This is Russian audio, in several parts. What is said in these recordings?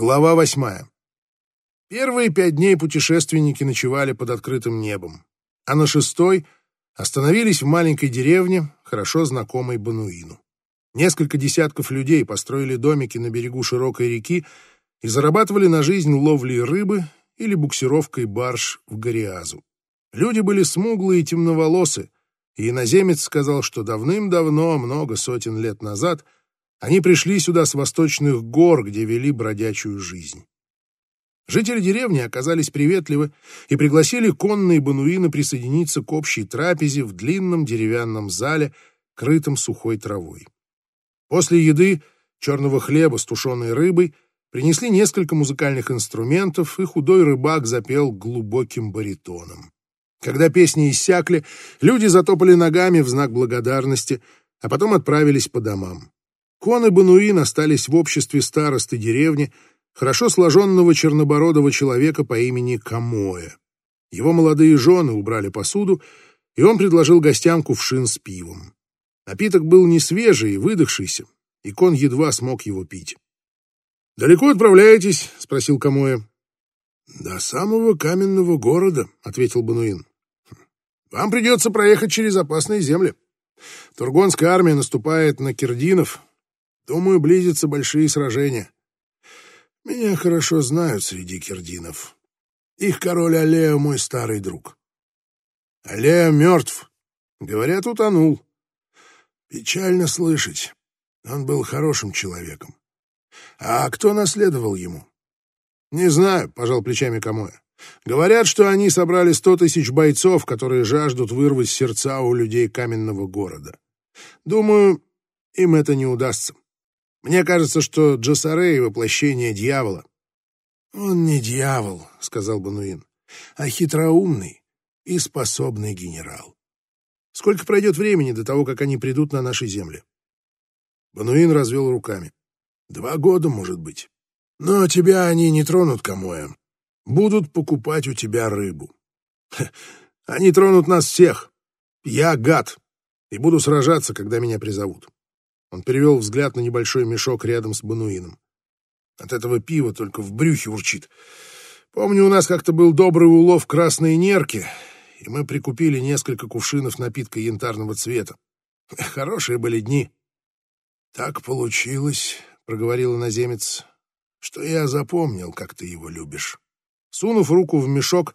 Глава восьмая. Первые пять дней путешественники ночевали под открытым небом, а на шестой остановились в маленькой деревне, хорошо знакомой Бануину. Несколько десятков людей построили домики на берегу широкой реки и зарабатывали на жизнь ловлей рыбы или буксировкой барж в Гориазу. Люди были смуглые и темноволосы, и иноземец сказал, что давным-давно, много сотен лет назад, они пришли сюда с восточных гор, где вели бродячую жизнь. Жители деревни оказались приветливы и пригласили конные бануины присоединиться к общей трапезе в длинном деревянном зале, крытом сухой травой. После еды черного хлеба с тушеной рыбой принесли несколько музыкальных инструментов, и худой рыбак запел глубоким баритоном. Когда песни иссякли, люди затопали ногами в знак благодарности, а потом отправились по домам. Кон и Бануин остались в обществе старосты деревни, хорошо сложенного чернобородого человека по имени Камоэ. Его молодые жены убрали посуду, и он предложил гостям кувшин с пивом. Напиток был не свежий и выдохшийся, и Кон едва смог его пить. «Далеко отправляетесь?» — спросил Камоэ. «До самого каменного города», — ответил Бануин. «Вам придется проехать через опасные земли. Тургонская армия наступает на кирдинов. Думаю, близятся большие сражения. Меня хорошо знают среди кирдинов. Их король Алея мой старый друг. Алея мертв. Говорят, утонул. Печально слышать. Он был хорошим человеком. А кто наследовал ему? Не знаю, пожал плечами Камоя. Говорят, что они собрали сто тысяч бойцов, которые жаждут вырвать сердца у людей каменного города. Думаю, им это не удастся. Мне кажется, что Джасарей — воплощение дьявола. — Он не дьявол, — сказал Бануин, — а хитроумный и способный генерал. Сколько пройдет времени до того, как они придут на наши земли? Бануин развел руками. — Два года, может быть. Но тебя они не тронут, Камоя. Будут покупать у тебя рыбу. Они тронут нас всех. Я гад, и буду сражаться, когда меня призовут. Он перевел взгляд на небольшой мешок рядом с Бануином. От этого пива только в брюхе урчит. Помню, у нас как-то был добрый улов красной нерки, и мы прикупили несколько кувшинов напитка янтарного цвета. Хорошие были дни. Так получилось, — проговорил иноземец, — что я запомнил, как ты его любишь. Сунув руку в мешок,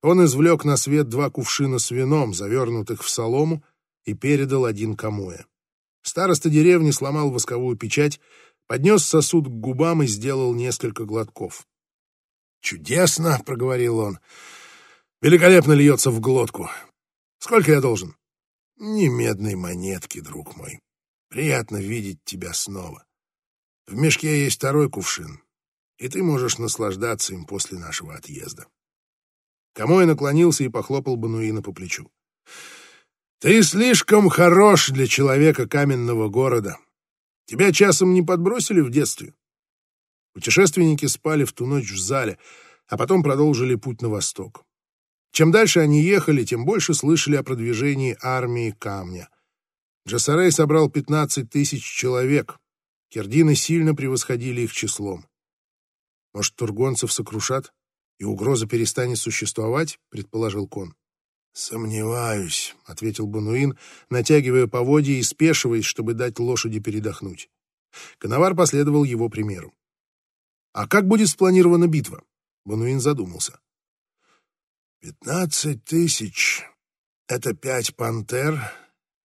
он извлек на свет два кувшина с вином, завернутых в солому, и передал один Камуэ. Староста деревни сломал восковую печать, поднес сосуд к губам и сделал несколько глотков. «Чудесно!» — проговорил он. «Великолепно льется в глотку. Сколько я должен?» «Не медной монетки, друг мой. Приятно видеть тебя снова. В мешке есть второй кувшин, и ты можешь наслаждаться им после нашего отъезда». Камой наклонился и похлопал Бануина по плечу. Ты слишком хорош для человека каменного города. Тебя часом не подбросили в детстве? Путешественники спали в ту ночь в зале, а потом продолжили путь на восток. Чем дальше они ехали, тем больше слышали о продвижении армии камня. Джасарей собрал 15 тысяч человек. Кердины сильно превосходили их числом. Может, тургонцев сокрушат, и угроза перестанет существовать, предположил Кон. «Сомневаюсь», — ответил Бануин, натягивая поводья и спешиваясь, чтобы дать лошади передохнуть. Коновар последовал его примеру. «А как будет спланирована битва?» Бануин задумался. «Пятнадцать тысяч — это пять пантер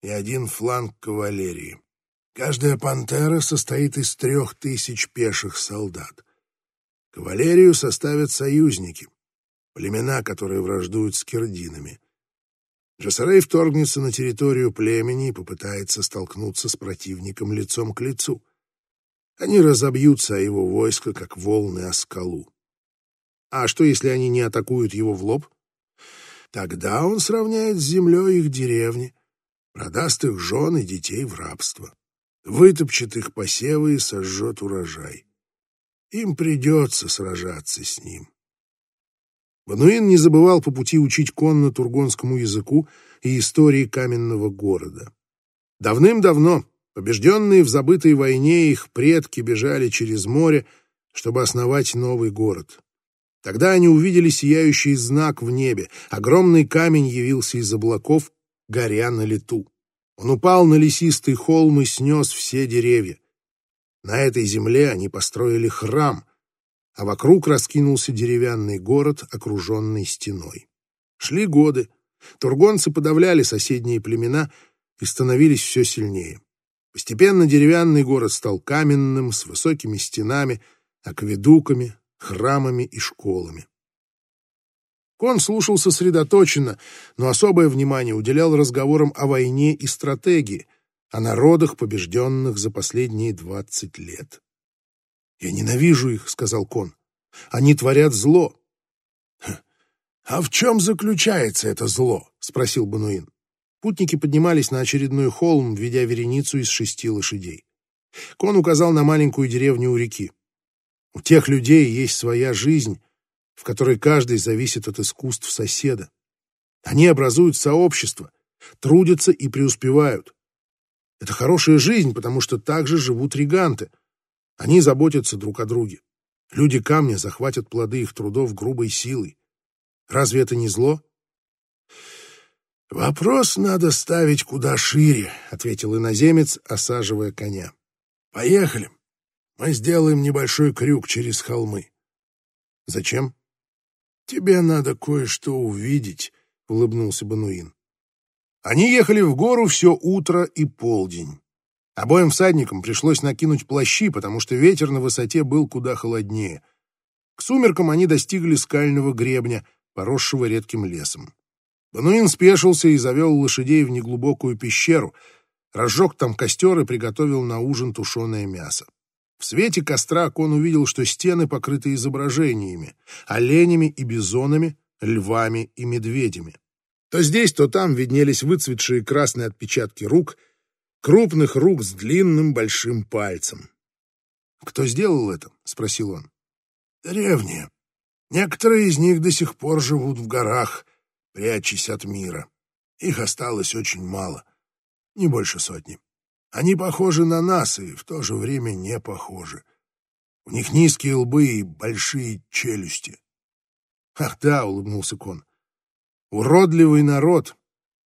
и один фланг кавалерии. Каждая пантера состоит из трех тысяч пеших солдат. Кавалерию составят союзники, племена, которые враждуют с кирдинами. Джасарей вторгнется на территорию племени и попытается столкнуться с противником лицом к лицу. Они разобьются о его войско, как волны о скалу. А что, если они не атакуют его в лоб? Тогда он сравняет с землей их деревни, продаст их жен и детей в рабство, вытопчет их посевы и сожжет урожай. Им придется сражаться с ним. Вануин не забывал по пути учить конно тургонскому языку и истории каменного города. Давным-давно, побежденные в забытой войне, их предки бежали через море, чтобы основать новый город. Тогда они увидели сияющий знак в небе. Огромный камень явился из облаков, горя на лету. Он упал на лесистый холм и снес все деревья. На этой земле они построили храм, а вокруг раскинулся деревянный город, окруженный стеной. Шли годы. Тургонцы подавляли соседние племена и становились все сильнее. Постепенно деревянный город стал каменным, с высокими стенами, акведуками, храмами и школами. Кон слушал сосредоточенно, но особое внимание уделял разговорам о войне и стратегии, о народах, побежденных за последние двадцать лет. «Я ненавижу их», — сказал Кон. «Они творят зло». «А в чем заключается это зло?» — спросил Бануин. Путники поднимались на очередной холм, ведя вереницу из шести лошадей. Кон указал на маленькую деревню у реки. У тех людей есть своя жизнь, в которой каждый зависит от искусств соседа. Они образуют сообщество, трудятся и преуспевают. Это хорошая жизнь, потому что так же живут риганты. Они заботятся друг о друге. Люди камня захватят плоды их трудов грубой силой. Разве это не зло? «Вопрос надо ставить куда шире», — ответил иноземец, осаживая коня. «Поехали. Мы сделаем небольшой крюк через холмы». «Зачем?» «Тебе надо кое-что увидеть», — улыбнулся Бануин. Они ехали в гору все утро и полдень. Обоим всадникам пришлось накинуть плащи, потому что ветер на высоте был куда холоднее. К сумеркам они достигли скального гребня, поросшего редким лесом. Бануин спешился и завел лошадей в неглубокую пещеру, разжег там костер и приготовил на ужин тушеное мясо. В свете костра Кон увидел, что стены покрыты изображениями, оленями и бизонами, львами и медведями. То здесь, то там виднелись выцветшие красные отпечатки рук, крупных рук с длинным большим пальцем. «Кто сделал это?» — спросил он. «Древние. Некоторые из них до сих пор живут в горах, прячась от мира. Их осталось очень мало, не больше сотни. Они похожи на нас и в то же время не похожи. У них низкие лбы и большие челюсти. Ах да, улыбнулся Кон. Уродливый народ.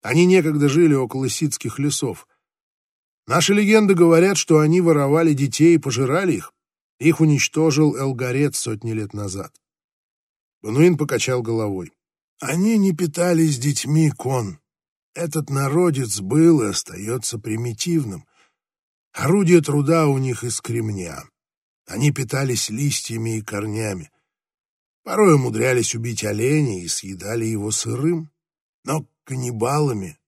Они некогда жили около ситских лесов. Наши легенды говорят, что они воровали детей и пожирали их. Их уничтожил Элгарет сотни лет назад. Бануин покачал головой. Они не питались детьми, Кон. Этот народец был и остается примитивным. Орудие труда у них из кремня. Они питались листьями и корнями. Порой умудрялись убить оленя и съедали его сырым, но каннибалами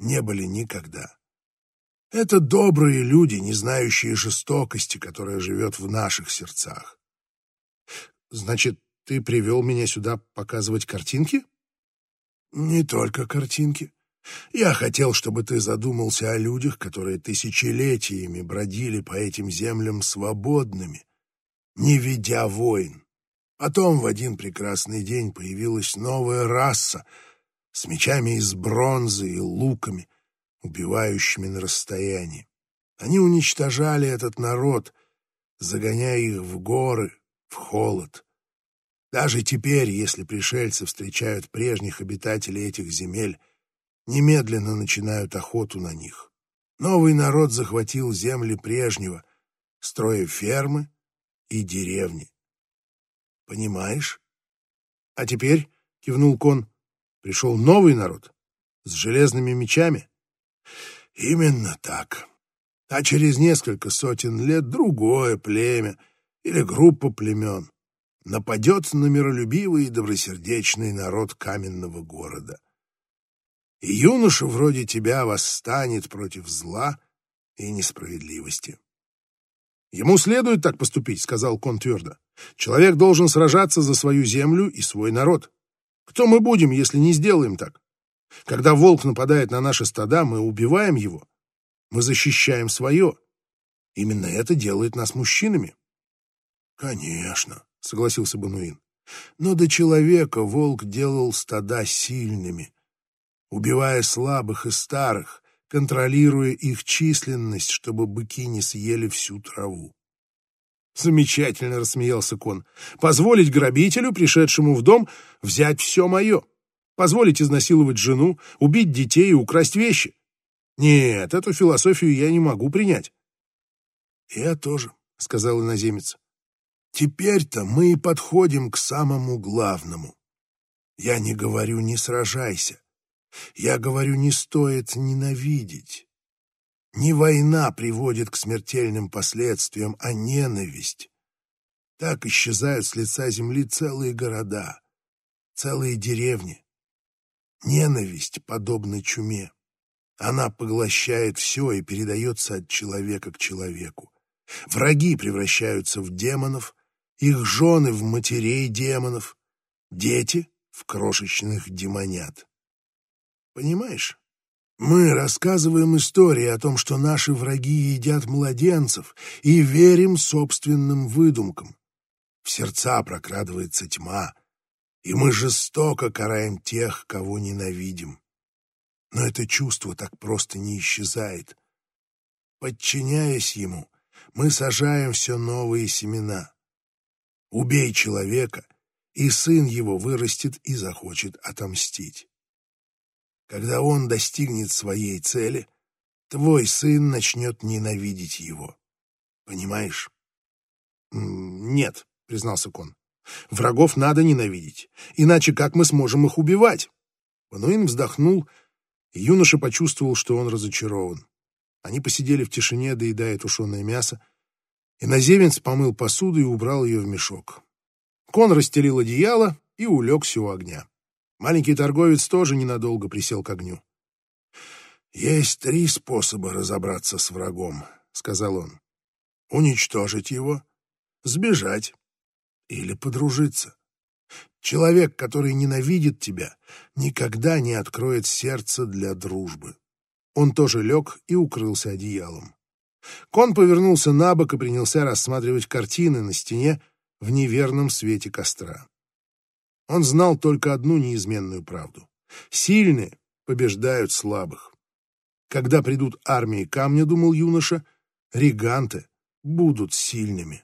не были никогда. Это добрые люди, не знающие жестокости, которая живет в наших сердцах. Значит, ты привел меня сюда показывать картинки? Не только картинки. Я хотел, чтобы ты задумался о людях, которые тысячелетиями бродили по этим землям свободными, не ведя войн. Потом в один прекрасный день появилась новая раса с мечами из бронзы и луками, убивающими на расстоянии. Они уничтожали этот народ, загоняя их в горы, в холод. Даже теперь, если пришельцы встречают прежних обитателей этих земель, немедленно начинают охоту на них. Новый народ захватил земли прежнего, строя фермы и деревни. Понимаешь? А теперь, — кивнул Кон, — пришел новый народ с железными мечами. Именно так. А через несколько сотен лет другое племя или группа племен нападет на миролюбивый и добросердечный народ каменного города и юноша вроде тебя восстанет против зла и несправедливости. «Ему следует так поступить», — сказал Кон твердо. «Человек должен сражаться за свою землю и свой народ. Кто мы будем, если не сделаем так? Когда волк нападает на наши стада, мы убиваем его. Мы защищаем свое. Именно это делает нас мужчинами». «Конечно», — согласился Бануин. «Но до человека волк делал стада сильными, убивая слабых и старых, контролируя их численность, чтобы быки не съели всю траву. Замечательно, рассмеялся Кон. Позволить грабителю, пришедшему в дом, взять все мое. Позволить изнасиловать жену, убить детей и украсть вещи. Нет, эту философию я не могу принять. Я тоже, сказал иноземец. Теперь-то мы и подходим к самому главному. Я не говорю «не сражайся». Я говорю «не стоит ненавидеть». Не война приводит к смертельным последствиям, а ненависть. Так исчезают с лица земли целые города, целые деревни. Ненависть подобна чуме. Она поглощает все и передается от человека к человеку. Враги превращаются в демонов, их жены в матерей демонов, дети в крошечных демонят. Понимаешь? Мы рассказываем истории о том, что наши враги едят младенцев и верим собственным выдумкам. В сердца прокрадывается тьма, и мы жестоко караем тех, кого ненавидим. Но это чувство так просто не исчезает. Подчиняясь ему, мы сажаем все новые семена. Убей человека, и сын его вырастет и захочет отомстить. Когда он достигнет своей цели, твой сын начнет ненавидеть его. Понимаешь? Нет, признался Кон. Врагов надо ненавидеть, иначе как мы сможем их убивать? Пануин вздохнул, и юноша почувствовал, что он разочарован. Они посидели в тишине, доедая тушеное мясо. Иноземец помыл посуду и убрал ее в мешок. Кон расстелил одеяло и улегся у огня. Маленький торговец тоже ненадолго присел к огню. «Есть три способа разобраться с врагом», — сказал он. «Уничтожить его, сбежать или подружиться. Человек, который ненавидит тебя, никогда не откроет сердце для дружбы». Он тоже лег и укрылся одеялом. Кон повернулся на бок и принялся рассматривать картины на стене в неверном свете костра. Он знал только одну неизменную правду. Сильные побеждают слабых. Когда придут армии камня, думал юноша, реганты будут сильными.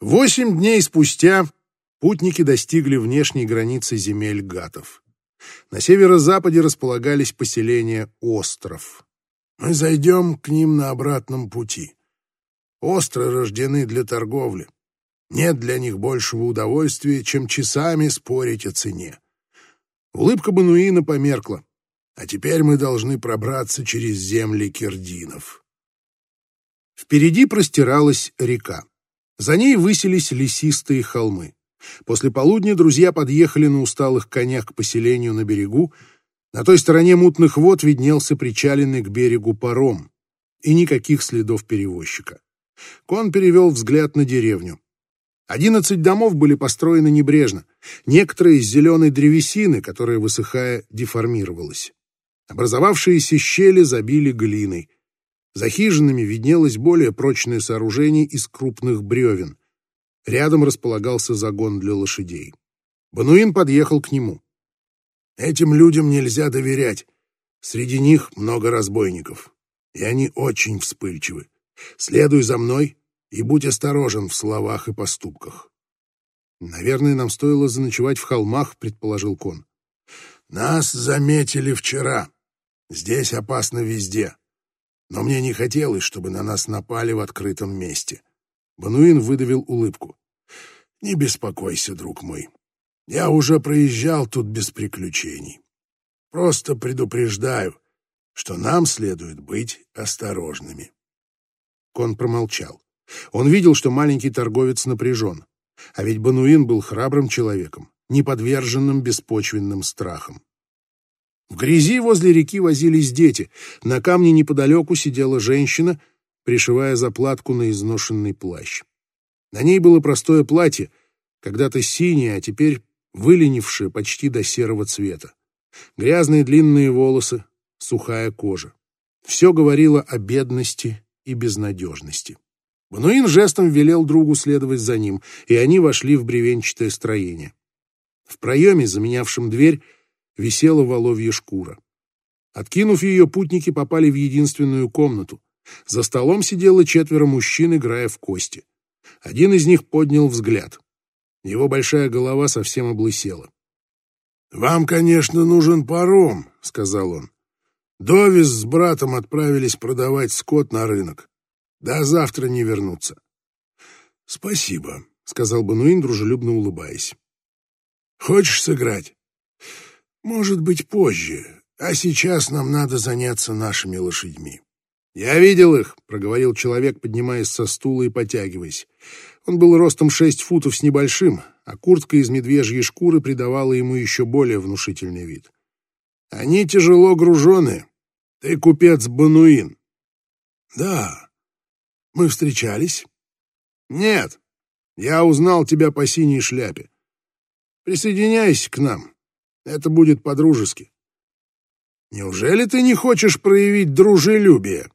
Восемь дней спустя путники достигли внешней границы земель гатов. На северо-западе располагались поселения Остров. Мы зайдем к ним на обратном пути. Остры рождены для торговли. Нет для них большего удовольствия, чем часами спорить о цене. Улыбка Бануина померкла. А теперь мы должны пробраться через земли кирдинов. Впереди простиралась река. За ней высились лесистые холмы. После полудня друзья подъехали на усталых конях к поселению на берегу. На той стороне мутных вод виднелся причаленный к берегу паром. И никаких следов перевозчика. Кон перевел взгляд на деревню. Одиннадцать домов были построены небрежно, некоторые из зеленой древесины, которая, высыхая, деформировалась. Образовавшиеся щели забили глиной. За хижинами виднелось более прочное сооружение из крупных бревен. Рядом располагался загон для лошадей. Бануин подъехал к нему. «Этим людям нельзя доверять. Среди них много разбойников, и они очень вспыльчивы. Следуй за мной, и будь осторожен в словах и поступках. Наверное, нам стоило заночевать в холмах, предположил Кон. Нас заметили вчера. Здесь опасно везде. Но мне не хотелось, чтобы на нас напали в открытом месте. Бануин выдавил улыбку. Не беспокойся, друг мой. Я уже проезжал тут без приключений. Просто предупреждаю, что нам следует быть осторожными. Кон промолчал. Он видел, что маленький торговец напряжен. А ведь Бануин был храбрым человеком, не подверженным беспочвенным страхам. В грязи возле реки возились дети. На камне неподалеку сидела женщина, пришивая заплатку на изношенный плащ. На ней было простое платье, когда-то синее, а теперь выленившее почти до серого цвета. Грязные длинные волосы, сухая кожа. Все говорило о бедности и безнадежности. Бануин жестом велел другу следовать за ним, и они вошли в бревенчатое строение. В проеме, заменявшем дверь, висела воловья шкура. Откинув ее, путники попали в единственную комнату. За столом сидело четверо мужчин, играя в кости. Один из них поднял взгляд. Его большая голова совсем облысела. «Вам, конечно, нужен паром», — сказал он. «Довис с братом отправились продавать скот на рынок. До завтра не вернутся». «Спасибо», — сказал Бануин, дружелюбно улыбаясь. «Хочешь сыграть?» «Может быть, позже, а сейчас нам надо заняться нашими лошадьми». «Я видел их», — проговорил человек, поднимаясь со стула и потягиваясь. Он был ростом шесть футов с небольшим, а куртка из медвежьей шкуры придавала ему еще более внушительный вид. «Они тяжело гружены. Ты купец Бануин». «Да. Мы встречались?» «Нет. Я узнал тебя по синей шляпе. Присоединяйся к нам. Это будет по-дружески». «Неужели ты не хочешь проявить дружелюбие?»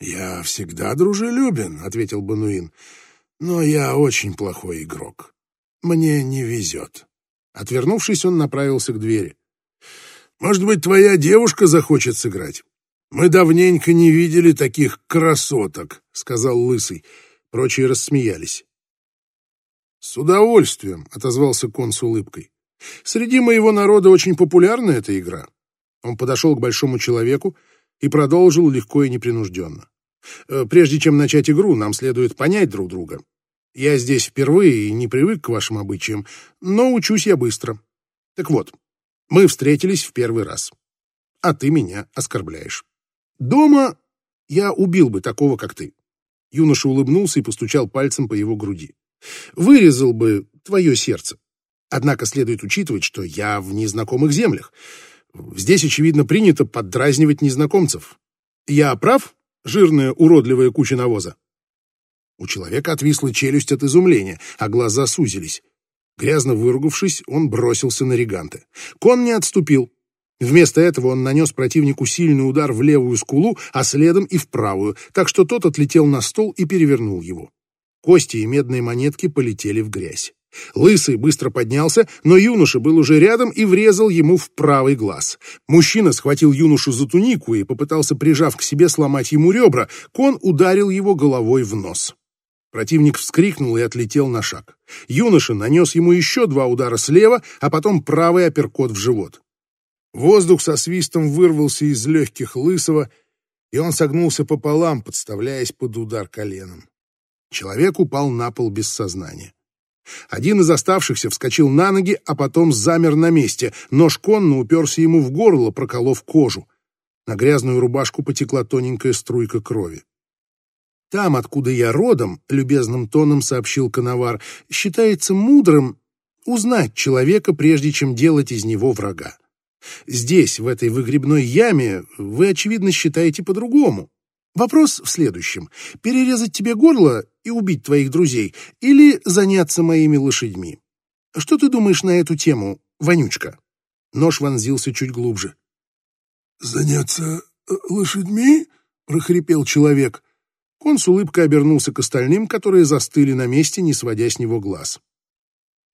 «Я всегда дружелюбен», — ответил Бануин. «Но я очень плохой игрок. Мне не везет». Отвернувшись, он направился к двери. «Может быть, твоя девушка захочет сыграть? Мы давненько не видели таких красоток», — сказал Лысый. Прочие рассмеялись. «С удовольствием», — отозвался кон с улыбкой. «Среди моего народа очень популярна эта игра». Он подошел к большому человеку и продолжил легко и непринужденно. «Э, «Прежде чем начать игру, нам следует понять друг друга. Я здесь впервые и не привык к вашим обычаям, но учусь я быстро. Так вот, мы встретились в первый раз, а ты меня оскорбляешь. Дома я убил бы такого, как ты». Юноша улыбнулся и постучал пальцем по его груди. «Вырезал бы твое сердце. Однако следует учитывать, что я в незнакомых землях. Здесь, очевидно, принято поддразнивать незнакомцев. Я прав, жирная уродливая куча навоза?» У человека отвисла челюсть от изумления, а глаза сузились. Грязно выругавшись, он бросился на Риганте. Кон не отступил. Вместо этого он нанес противнику сильный удар в левую скулу, а следом и в правую, так что тот отлетел на стол и перевернул его. Кости и медные монетки полетели в грязь. Лысый быстро поднялся, но юноша был уже рядом и врезал ему в правый глаз. Мужчина схватил юношу за тунику и попытался, прижав к себе, сломать ему ребра. Кон ударил его головой в нос. Противник вскрикнул и отлетел на шаг. Юноша нанес ему еще два удара слева, а потом правый апперкот в живот. Воздух со свистом вырвался из легких Лысого, и он согнулся пополам, подставляясь под удар коленом. Человек упал на пол без сознания. Один из оставшихся вскочил на ноги, а потом замер на месте. Нож конно уперся ему в горло, проколов кожу. На грязную рубашку потекла тоненькая струйка крови. «Там, откуда я родом», — любезным тоном сообщил Коновар, — «считается мудрым узнать человека, прежде чем делать из него врага. Здесь, в этой выгребной яме, вы, очевидно, считаете по-другому. Вопрос в следующем. Перерезать тебе горло и убить твоих друзей или заняться моими лошадьми? Что ты думаешь на эту тему, Вонючка?» Нож вонзился чуть глубже. «Заняться э, лошадьми?» — прохрипел человек. Он с улыбкой обернулся к остальным, которые застыли на месте, не сводя с него глаз.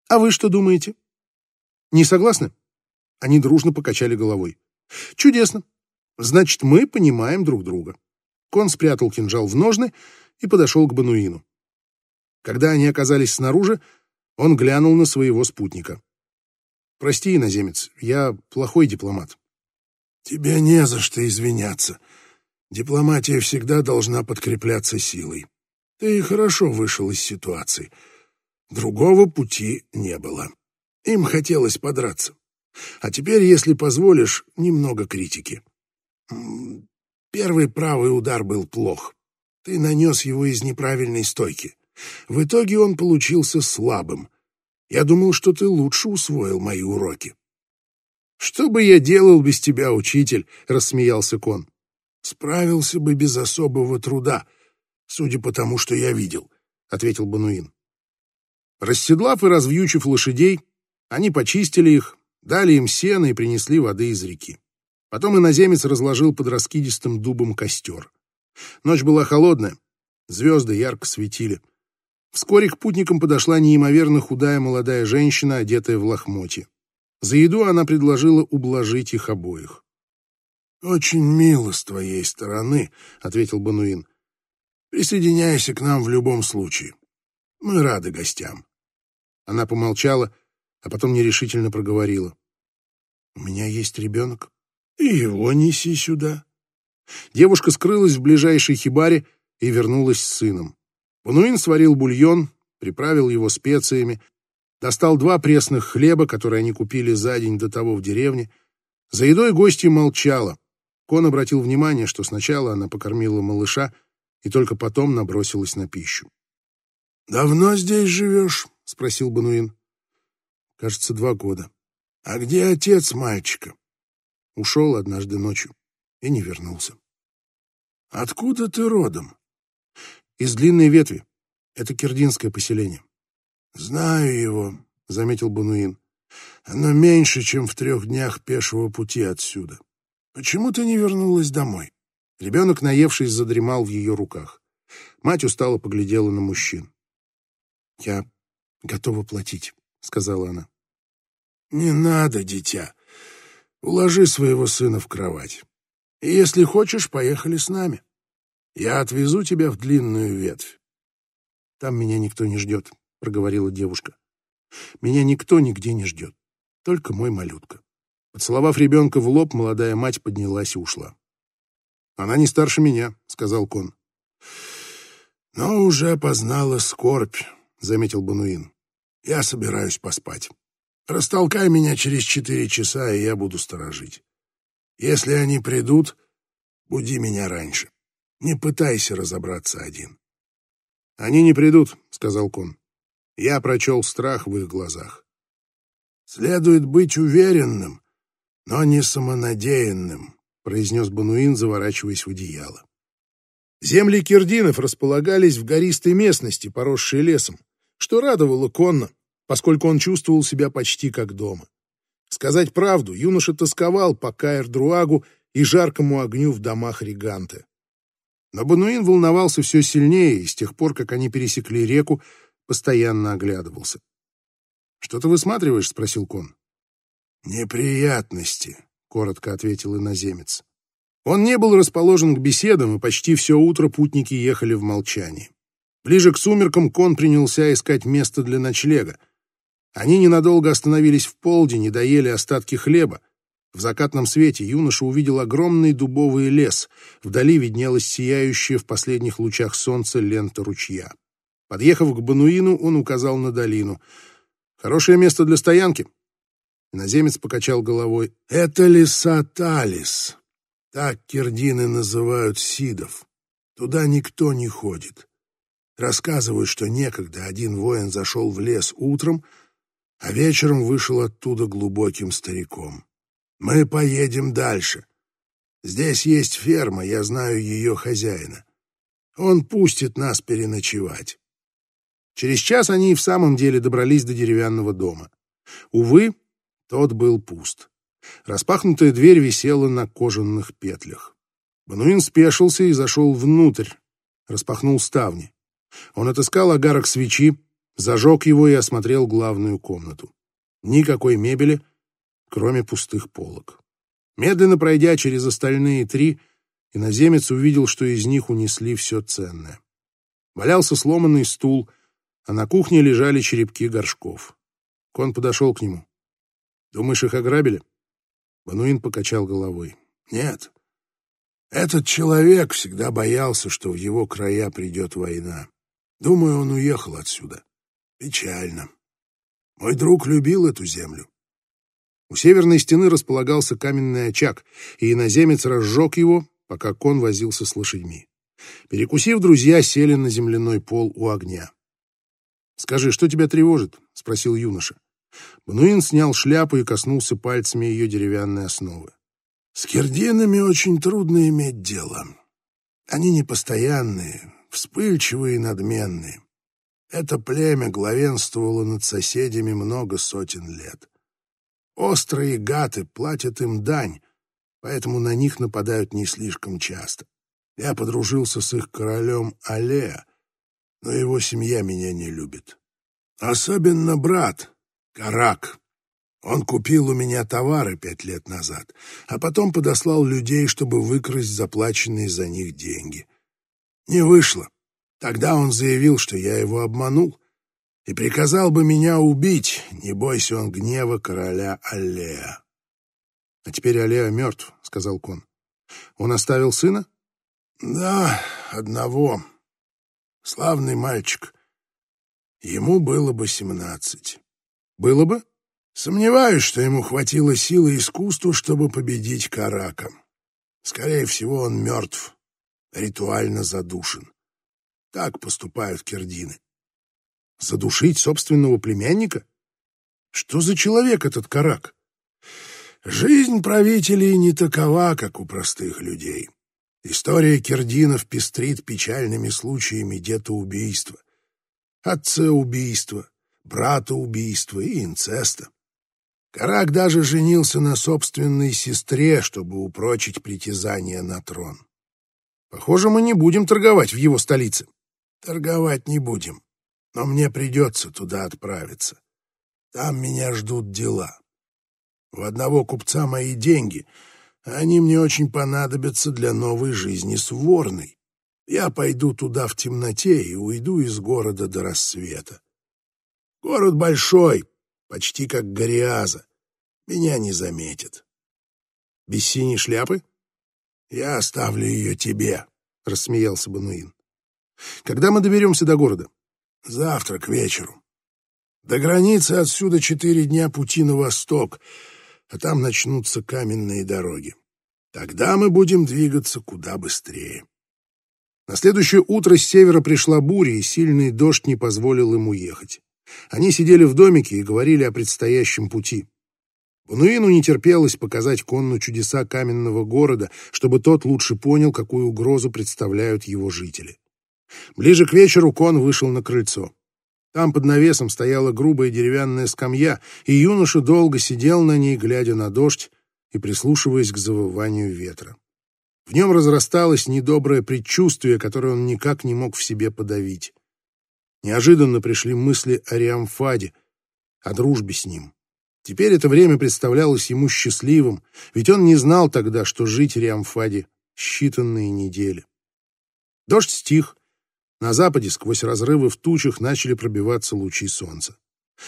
«А вы что думаете?» «Не согласны?» Они дружно покачали головой. «Чудесно. Значит, мы понимаем друг друга». Кон спрятал кинжал в ножны и подошел к Бануину. Когда они оказались снаружи, он глянул на своего спутника. «Прости, иноземец, я плохой дипломат». «Тебе не за что извиняться. Дипломатия всегда должна подкрепляться силой. Ты хорошо вышел из ситуации. Другого пути не было. Им хотелось подраться. А теперь, если позволишь, немного критики. Первый правый удар был плох. Ты нанес его из неправильной стойки. В итоге он получился слабым. Я думал, что ты лучше усвоил мои уроки. «Что бы я делал без тебя, учитель?» — рассмеялся Кон. «Справился бы без особого труда, судя по тому, что я видел», — ответил Бануин. Расседлав и развьючив лошадей, они почистили их, дали им сено и принесли воды из реки. Потом иноземец разложил под раскидистым дубом костер. Ночь была холодная, звезды ярко светили. Вскоре к путникам подошла неимоверно худая молодая женщина, одетая в лохмотье. За еду она предложила ублажить их обоих. «Очень мило с твоей стороны», — ответил Бануин. «Присоединяйся к нам в любом случае. Мы рады гостям. Она помолчала, а потом нерешительно проговорила. У меня есть ребенок, и его неси сюда. Девушка скрылась в ближайшей хибаре и вернулась с сыном. Бануин сварил бульон, приправил его специями, достал два пресных хлеба, которые они купили за день до того в деревне. За едой гостья молчала. Кон обратил внимание, что сначала она покормила малыша и только потом набросилась на пищу. «Давно здесь живешь?» — спросил Бануин. «Кажется, два года. А где отец мальчика?» Ушел однажды ночью и не вернулся. «Откуда ты родом?» «Из длинной ветви. Это кирдинское поселение». «Знаю его», — заметил Бануин. «Оно меньше, чем в трех днях пешего пути отсюда. Почему ты не вернулась домой?» Ребенок, наевшись, задремал в ее руках. Мать устало поглядела на мужчин. «Я готова платить», — сказала она. «Не надо, дитя. Уложи своего сына в кровать. Если хочешь, поехали с нами. Я отвезу тебя в длинную ветвь. Там меня никто не ждет, — проговорила девушка. Меня никто нигде не ждет, только мой малютка. Поцеловав ребенка в лоб, молодая мать поднялась и ушла. «Она не старше меня», — сказал Кон. «Но уже познала скорбь», — заметил Бануин. «Я собираюсь поспать. Растолкай меня через четыре часа, и я буду сторожить. Если они придут, буди меня раньше. Не пытайся разобраться один». «Они не придут», — сказал Кон. Я прочел страх в их глазах. «Следует быть уверенным, но не самонадеянным», — произнес Бануин, заворачиваясь в одеяло. Земли кирдинов располагались в гористой местности, поросшей лесом, что радовало Конна, поскольку он чувствовал себя почти как дома. Сказать правду, юноша тосковал по Каэр-Друагу и жаркому огню в домах Риганте. Но Бануин волновался все сильнее, и с тех пор, как они пересекли реку, постоянно оглядывался. «Что ты высматриваешь?» — спросил Кон. «Неприятности», — коротко ответил иноземец. Он не был расположен к беседам, и почти все утро путники ехали в молчании. Ближе к сумеркам Кон принялся искать место для ночлега. Они ненадолго остановились в полдень и доели остатки хлеба. В закатном свете юноша увидел огромный дубовый лес. Вдали виднелась сияющая в последних лучах солнца лента ручья. Подъехав к Бануину, он указал на долину. «Хорошее место для стоянки». Иноземец покачал головой. «Это леса Талис. Так кирдины называют сидов. Туда никто не ходит. Рассказывают, что некогда один воин зашел в лес утром, а вечером вышел оттуда глубоким стариком. Мы поедем дальше. Здесь есть ферма, я знаю ее хозяина. Он пустит нас переночевать. Через час они и в самом деле добрались до деревянного дома. Увы, тот был пуст. Распахнутая дверь висела на кожаных петлях. Бануин спешился и зашел внутрь, распахнул ставни. Он отыскал огарок свечи, зажег его и осмотрел главную комнату. Никакой мебели, кроме пустых полок. Медленно пройдя через остальные три, иноземец увидел, что из них унесли все ценное. Валялся сломанный стул — а на кухне лежали черепки горшков. Кон подошел к нему. «Думаешь, их ограбили?» Бануин покачал головой. «Нет. Этот человек всегда боялся, что в его края придет война. Думаю, он уехал отсюда. Печально. Мой друг любил эту землю. У северной стены располагался каменный очаг, и иноземец разжег его, пока кон возился с лошадьми. Перекусив, друзья сели на земляной пол у огня. «Скажи, что тебя тревожит?» — спросил юноша. Бануин снял шляпу и коснулся пальцами ее деревянной основы. «С кирдинами очень трудно иметь дело. Они непостоянные, вспыльчивые и надменные. Это племя главенствовало над соседями много сотен лет. Острые гаты платят им дань, поэтому на них нападают не слишком часто. Я подружился с их королем Алеа, но его семья меня не любит. Особенно брат, Карак. Он купил у меня товары пять лет назад, а потом подослал людей, чтобы выкрасть заплаченные за них деньги. Не вышло. Тогда он заявил, что я его обманул, и приказал бы меня убить, не бойся он гнева короля Аллея. — А теперь Аллея мертв, — сказал Кон. — Он оставил сына? — Да, одного. Славный мальчик. Ему было бы семнадцать. — Было бы? Сомневаюсь, что ему хватило силы и искусства, чтобы победить Карака. Скорее всего, он мертв, ритуально задушен. Так поступают кирдины. Задушить собственного племянника? Что за человек этот Карак? Жизнь правителей не такова, как у простых людей. История кирдинов пестрит печальными случаями детоубийства, отца-убийства, брата-убийства и инцеста. Карак даже женился на собственной сестре, чтобы упрочить притязание на трон. Похоже, мы не будем торговать в его столице. Торговать не будем, но мне придется туда отправиться. Там меня ждут дела. У одного купца мои деньги, а они мне очень понадобятся для новой жизни с Ворной. Я пойду туда в темноте и уйду из города до рассвета. Город большой, почти как Гориаза. Меня не заметят. Без синей шляпы? Я оставлю ее тебе, — рассмеялся Бануин. Когда мы доберемся до города? Завтра к вечеру. До границы отсюда четыре дня пути на восток, а там начнутся каменные дороги. Тогда мы будем двигаться куда быстрее. На следующее утро с севера пришла буря, и сильный дождь не позволил им уехать. Они сидели в домике и говорили о предстоящем пути. Пануину не терпелось показать Конну чудеса каменного города, чтобы тот лучше понял, какую угрозу представляют его жители. Ближе к вечеру Кон вышел на крыльцо. Там под навесом стояла грубая деревянная скамья, и юноша долго сидел на ней, глядя на дождь и прислушиваясь к завыванию ветра. В нем разрасталось недоброе предчувствие, которое он никак не мог в себе подавить. Неожиданно пришли мысли о Риамфаде, о дружбе с ним. Теперь это время представлялось ему счастливым, ведь он не знал тогда, что жить Риамфаде считанные недели. Дождь стих. На западе сквозь разрывы в тучах начали пробиваться лучи солнца.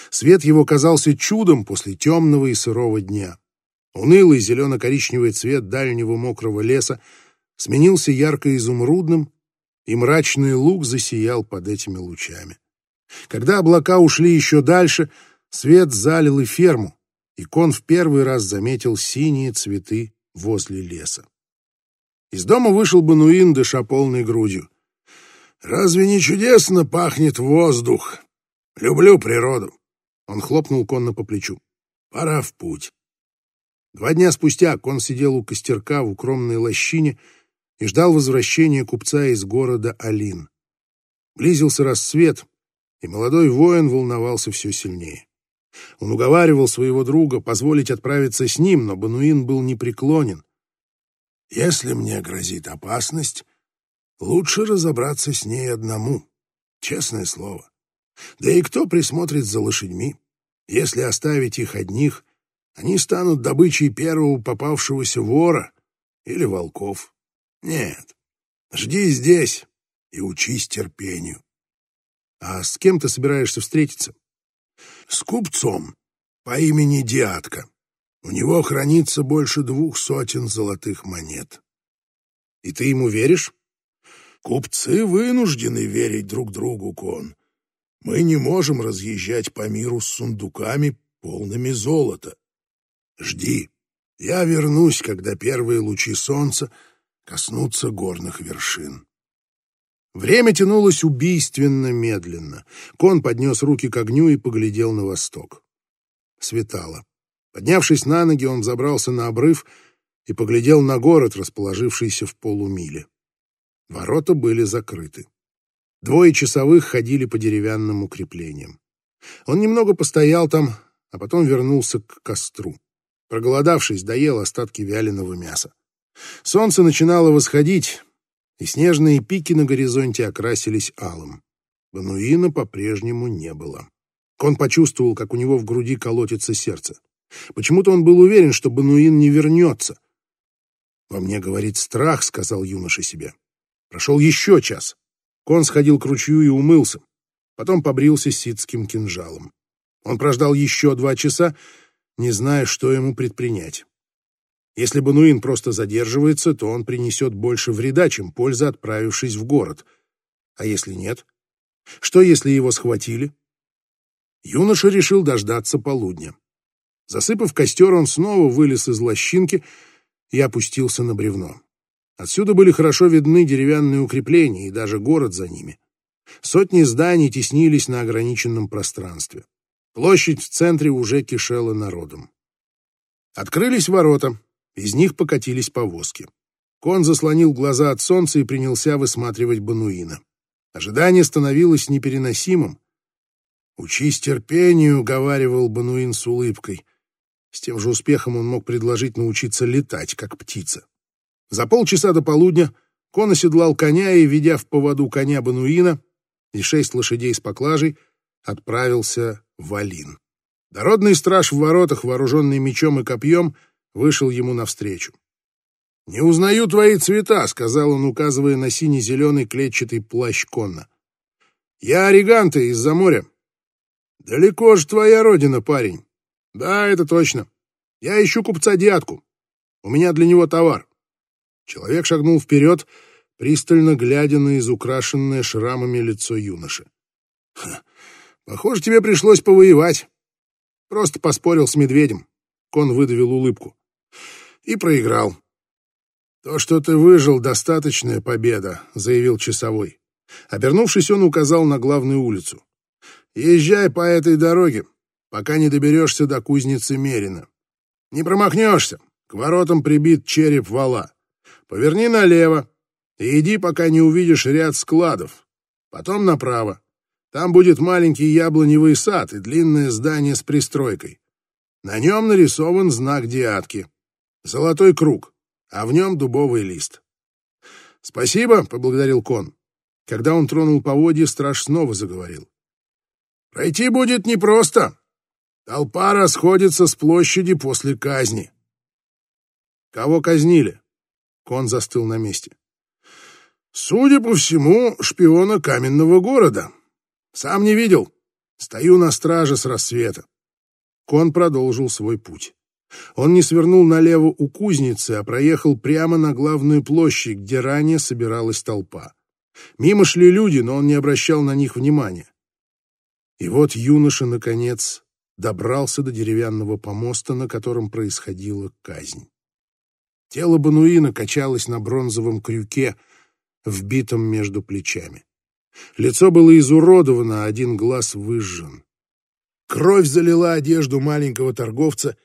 Свет его казался чудом после темного и сырого дня. Унылый зелено-коричневый цвет дальнего мокрого леса сменился ярко-изумрудным, и мрачный луг засиял под этими лучами. Когда облака ушли еще дальше — Свет залил и ферму, и Кон в первый раз заметил синие цветы возле леса. Из дома вышел Бануин, дыша полной грудью. «Разве не чудесно пахнет воздух? Люблю природу!» Он хлопнул Конна по плечу. «Пора в путь». Два дня спустя Кон сидел у костерка в укромной лощине и ждал возвращения купца из города Алин. Близился рассвет, и молодой воин волновался все сильнее. Он уговаривал своего друга позволить отправиться с ним, но Бануин был непреклонен. «Если мне грозит опасность, лучше разобраться с ней одному, честное слово. Да и кто присмотрит за лошадьми? Если оставить их одних, они станут добычей первого попавшегося вора или волков. Нет, жди здесь и учись терпению». «А с кем ты собираешься встретиться?» с купцом по имени Диатка. У него хранится больше двух сотен золотых монет. И ты ему веришь? Купцы вынуждены верить друг другу, Кон. Мы не можем разъезжать по миру с сундуками, полными золота. Жди. Я вернусь, когда первые лучи солнца коснутся горных вершин. Время тянулось убийственно медленно. Кон поднес руки к огню и поглядел на восток. Светало. Поднявшись на ноги, он забрался на обрыв и поглядел на город, расположившийся в полумиле. Ворота были закрыты. Двое часовых ходили по деревянным укреплениям. Он немного постоял там, а потом вернулся к костру. Проголодавшись, доел остатки вяленого мяса. Солнце начинало восходить, и снежные пики на горизонте окрасились алым. Бануина по-прежнему не было. Кон почувствовал, как у него в груди колотится сердце. Почему-то он был уверен, что Бануин не вернется. «Во мне говорит страх», — сказал юноша себе. Прошел еще час. Кон сходил к ручью и умылся. потом побрился ситским кинжалом. Он прождал еще два часа, не зная, что ему предпринять. Если Бануин просто задерживается, то он принесет больше вреда, чем польза, отправившись в город. А если нет? Что, если его схватили? Юноша решил дождаться полудня. Засыпав костер, он снова вылез из лощинки и опустился на бревно. Отсюда были хорошо видны деревянные укрепления и даже город за ними. Сотни зданий теснились на ограниченном пространстве. Площадь в центре уже кишела народом. Открылись ворота, из них покатились повозки. Кон заслонил глаза от солнца и принялся высматривать Бануина. Ожидание становилось непереносимым. «Учись терпению», — уговаривал Бануин с улыбкой. С тем же успехом он мог предложить научиться летать, как птица. За полчаса до полудня Кон оседлал коня и, ведя в поводу коня Бануина и шесть лошадей с поклажей, отправился в Алин. Дородный страж в воротах, вооруженный мечом и копьем, вышел ему навстречу. «Не узнаю твои цвета», — сказал он, указывая на сине-зеленый клетчатый плащ Конна. «Я Ориганта из-за моря». «Далеко же твоя родина, парень». «Да, это точно. Я ищу купца Диатку. У меня для него товар». Человек шагнул вперед, пристально глядя на изукрашенное шрамами лицо юноши. «Похоже, тебе пришлось повоевать. Просто поспорил с медведем». Кон выдавил улыбку. «И проиграл». «То, что ты выжил, достаточная победа», — заявил часовой. Обернувшись, он указал на главную улицу. «Езжай по этой дороге, пока не доберешься до кузницы Мерина. Не промахнешься, к воротам прибит череп вала. Поверни налево и иди, пока не увидишь ряд складов. Потом направо. Там будет маленький яблоневый сад и длинное здание с пристройкой. На нем нарисован знак диатки. Золотой круг, а в нем дубовый лист. «Спасибо», — поблагодарил Кон. Когда он тронул поводья, страж снова заговорил. «Пройти будет непросто. Толпа расходится с площади после казни». «Кого казнили?» Кон застыл на месте. «Судя по всему, шпиона каменного города. Сам не видел. Стою на страже с рассвета. Кон продолжил свой путь. Он не свернул налево у кузницы, а проехал прямо на главную площадь, где ранее собиралась толпа. Мимо шли люди, но он не обращал на них внимания. И вот юноша, наконец, добрался до деревянного помоста, на котором происходила казнь. Тело Бануина качалось на бронзовом крюке, вбитом между плечами. Лицо было изуродовано, а один глаз выжжен. Кровь залила одежду маленького торговца,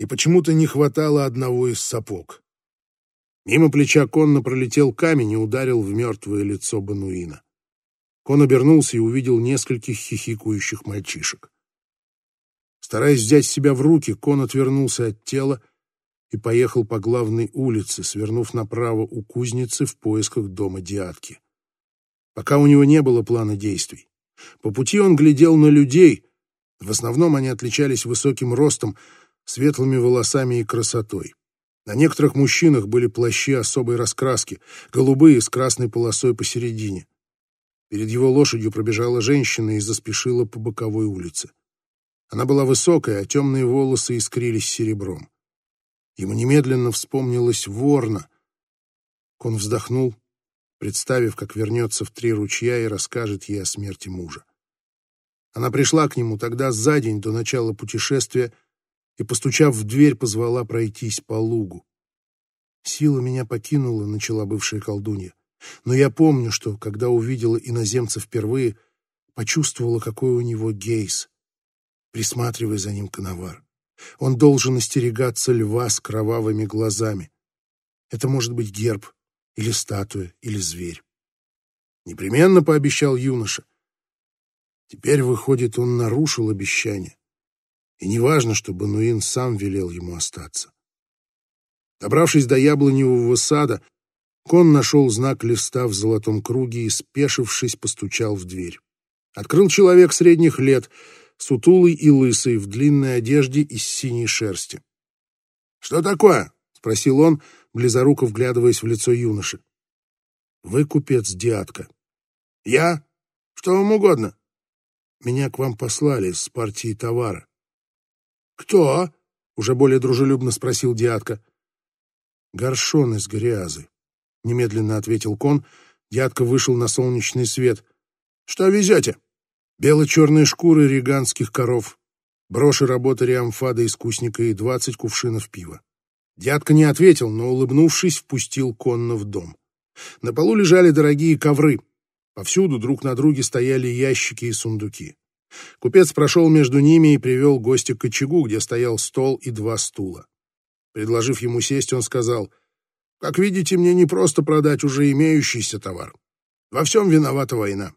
и почему-то не хватало одного из сапог. Мимо плеча конно пролетел камень и ударил в мертвое лицо Бануина. Кон обернулся и увидел нескольких хихикующих мальчишек. Стараясь взять себя в руки, Кон отвернулся от тела и поехал по главной улице, свернув направо у кузницы в поисках дома Диатки пока у него не было плана действий. По пути он глядел на людей. В основном они отличались высоким ростом, светлыми волосами и красотой. На некоторых мужчинах были плащи особой раскраски, голубые с красной полосой посередине. Перед его лошадью пробежала женщина и заспешила по боковой улице. Она была высокая, а темные волосы искрились серебром. Ему немедленно вспомнилась ворна. Он вздохнул представив, как вернется в три ручья и расскажет ей о смерти мужа. Она пришла к нему тогда за день до начала путешествия и, постучав в дверь, позвала пройтись по лугу. «Сила меня покинула», — начала бывшая колдунья. «Но я помню, что, когда увидела иноземца впервые, почувствовала, какой у него гейс. Присматривай за ним, Коновар. Он должен остерегаться льва с кровавыми глазами. Это может быть герб, или статуя, или зверь. Непременно пообещал юноша. Теперь, выходит, он нарушил обещание. И неважно, что Бануин сам велел ему остаться. Добравшись до яблоневого сада, Кон нашел знак листа в золотом круге и, спешившись, постучал в дверь. Открыл человек средних лет, сутулый и лысый, в длинной одежде из синей шерсти. «Что такое?» — спросил он, близоруко вглядываясь в лицо юноши. «Вы купец Диатка». «Я? Что вам угодно?» меня к вам послали с партии товара. «Кто?» — уже более дружелюбно спросил Диатка. «Горшон из грязы», — немедленно ответил Кон. Диатка вышел на солнечный свет. «Что везете?» «Бело-черные шкуры риганских коров, броши работы Риамфада искусника и двадцать кувшинов пива». Дядка не ответил, но, улыбнувшись, впустил Конна в дом. На полу лежали дорогие ковры. Повсюду друг на друге стояли ящики и сундуки. Купец прошел между ними и привел гостя к очагу, где стоял стол и два стула. Предложив ему сесть, он сказал, «Как видите, мне не просто продать уже имеющийся товар. Во всем виновата война.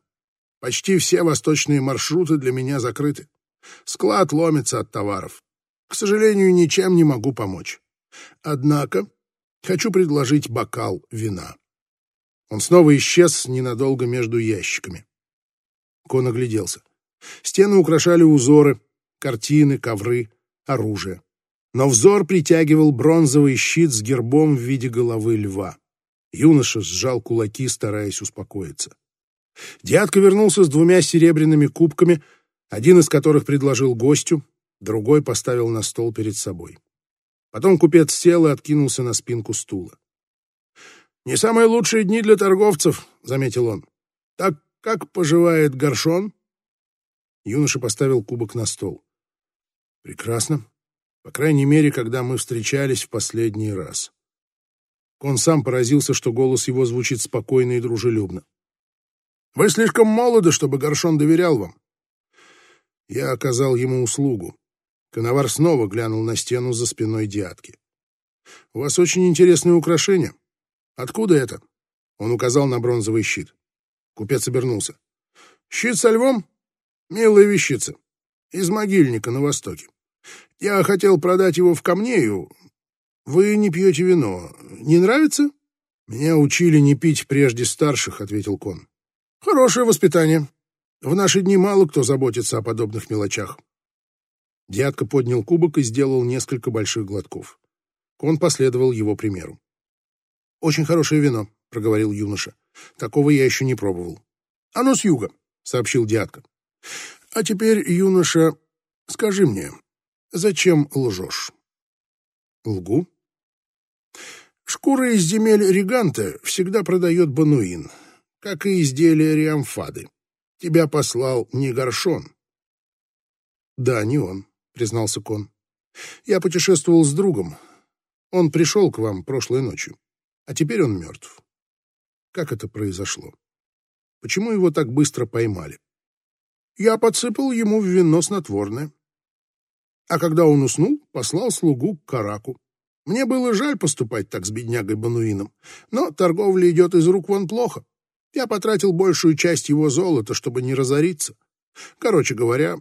Почти все восточные маршруты для меня закрыты. Склад ломится от товаров. К сожалению, ничем не могу помочь. Однако хочу предложить бокал вина». Он снова исчез ненадолго между ящиками. Кон огляделся. Стены украшали узоры, картины, ковры, оружие. Но взор притягивал бронзовый щит с гербом в виде головы льва. Юноша сжал кулаки, стараясь успокоиться. Дядка вернулся с двумя серебряными кубками, один из которых предложил гостю, другой поставил на стол перед собой. Потом купец сел и откинулся на спинку стула. «Не самые лучшие дни для торговцев», — заметил он. «Так как поживает горшон?» Юноша поставил кубок на стол. «Прекрасно. По крайней мере, когда мы встречались в последний раз». Он сам поразился, что голос его звучит спокойно и дружелюбно. «Вы слишком молоды, чтобы Горшон доверял вам». Я оказал ему услугу. Коновар снова глянул на стену за спиной Диатки. «У вас очень интересные украшения. Откуда это?» Он указал на бронзовый щит. Купец обернулся. «Щит со львом? Милая вещица. Из могильника на востоке. Я хотел продать его в Камнею. Вы не пьете вино. Не нравится? Меня учили не пить прежде старших, ответил Кон. Хорошее воспитание. В наши дни мало кто заботится о подобных мелочах. Дядка поднял кубок и сделал несколько больших глотков. Кон последовал его примеру. «Очень хорошее вино», — проговорил юноша. «Такого я еще не пробовал». «Оно с юга», — сообщил дядка. А теперь, юноша, скажи мне, зачем лжешь? Лгу? Шкура из земель Риганта всегда продает Бануин, как и изделия Риамфады. Тебя послал не Горшон. Да, не он, признался Кон. Я путешествовал с другом. Он пришел к вам прошлой ночью, а теперь он мертв. Как это произошло? Почему его так быстро поймали? Я подсыпал ему в вино снотворное. А когда он уснул, послал слугу к Караку. Мне было жаль поступать так с беднягой Бануином, но торговля идет из рук вон плохо. Я потратил большую часть его золота, чтобы не разориться. Короче говоря,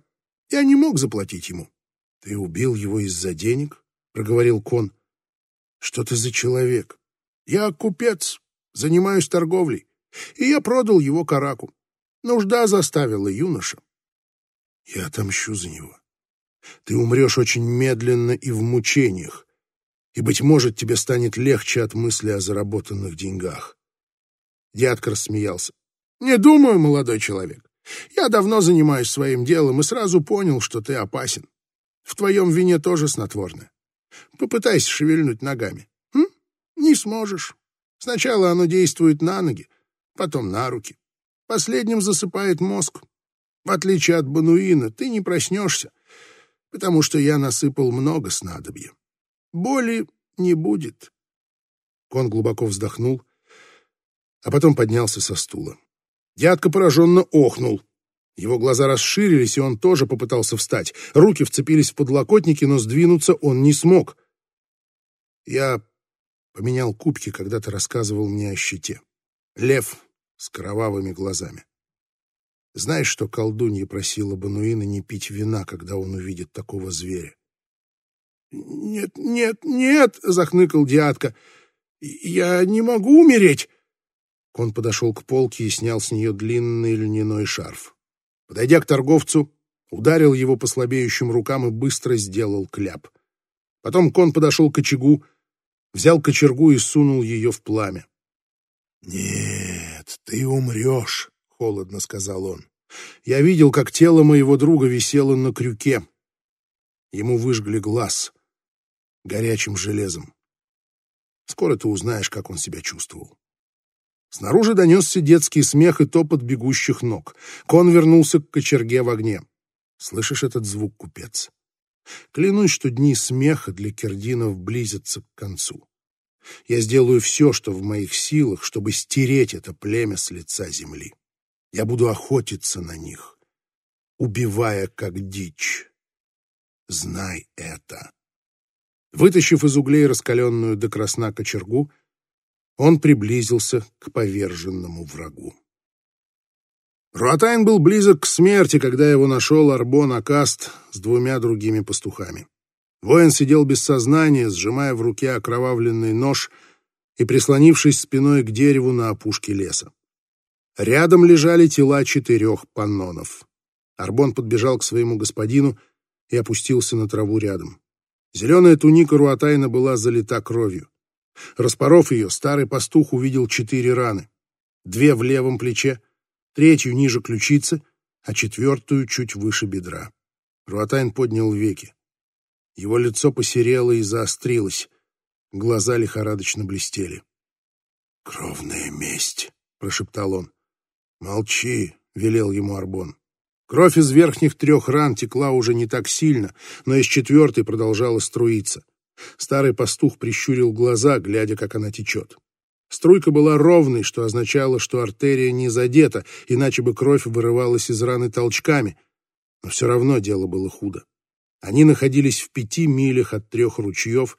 я не мог заплатить ему. — Ты убил его из-за денег? — проговорил Кон. — Что ты за человек? Я купец, занимаюсь торговлей, и я продал его Караку. Нужда заставила юноша. Я отомщу за него. Ты умрешь очень медленно и в мучениях, и, быть может, тебе станет легче от мысли о заработанных деньгах. Дядка рассмеялся. Не думаю, молодой человек. Я давно занимаюсь своим делом и сразу понял, что ты опасен. В твоем вине тоже снотворное. Попытайся шевельнуть ногами. М? Не сможешь. Сначала оно действует на ноги, потом на руки. Последним засыпает мозг. В отличие от Бануина, ты не проснешься, потому что я насыпал много снадобья. Боли не будет. Кон глубоко вздохнул, а потом поднялся со стула. Дядка пораженно охнул. Его глаза расширились, и он тоже попытался встать. Руки вцепились в подлокотники, но сдвинуться он не смог. Я поменял кубки, когда ты рассказывал мне о щите. Лев с кровавыми глазами. Знаешь, что колдунья просила Бануина не пить вина, когда он увидит такого зверя? «Нет, нет, нет!» — захныкал Диатка. «Я не могу умереть!» Он подошел к полке и снял с нее длинный льняной шарф. Подойдя к торговцу, ударил его по слабеющим рукам и быстро сделал кляп. Потом кон подошел к очагу, взял кочергу и сунул ее в пламя. «Нет, ты умрешь», — холодно сказал он. Я видел, как тело моего друга висело на крюке. Ему выжгли глаз горячим железом. Скоро ты узнаешь, как он себя чувствовал. Снаружи донесся детский смех и топот бегущих ног. Кон вернулся к кочерге в огне. Слышишь этот звук, купец? Клянусь, что дни смеха для кердинов близятся к концу. Я сделаю все, что в моих силах, чтобы стереть это племя с лица земли. Я буду охотиться на них, убивая как дичь. Знай это. Вытащив из углей раскаленную до красна кочергу, он приблизился к поверженному врагу. Руатайн был близок к смерти, когда его нашел Арбон Акаст с двумя другими пастухами. Воин сидел без сознания, сжимая в руке окровавленный нож и прислонившись спиной к дереву на опушке леса. Рядом лежали тела четырех паннонов. Арбон подбежал к своему господину и опустился на траву рядом. Зеленая туника Руатайна была залита кровью. Распоров ее, старый пастух увидел четыре раны. Две в левом плече, третью ниже ключицы, а четвертую чуть выше бедра. Руатайн поднял веки. Его лицо посерело и заострилось. Глаза лихорадочно блестели. «Кровная месть», — прошептал он. «Молчи», — велел ему Арбон. Кровь из верхних трех ран текла уже не так сильно, но из четвертой продолжала струиться. Старый пастух прищурил глаза, глядя, как она течет. Струйка была ровной, что означало, что артерия не задета, иначе бы кровь вырывалась из раны толчками. Но все равно дело было худо. Они находились в пяти милях от трех ручьев,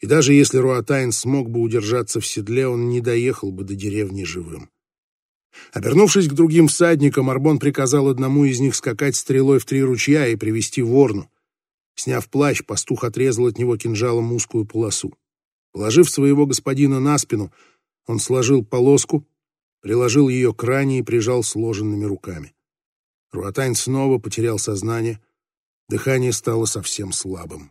и даже если Руатайн смог бы удержаться в седле, он не доехал бы до деревни живым. Обернувшись к другим всадникам, Арбон приказал одному из них скакать стрелой в три ручья и привести ворну. Сняв плащ, пастух отрезал от него кинжалом узкую полосу. Положив своего господина на спину, он сложил полоску, приложил ее к ране и прижал сложенными руками. Руатайн снова потерял сознание, дыхание стало совсем слабым.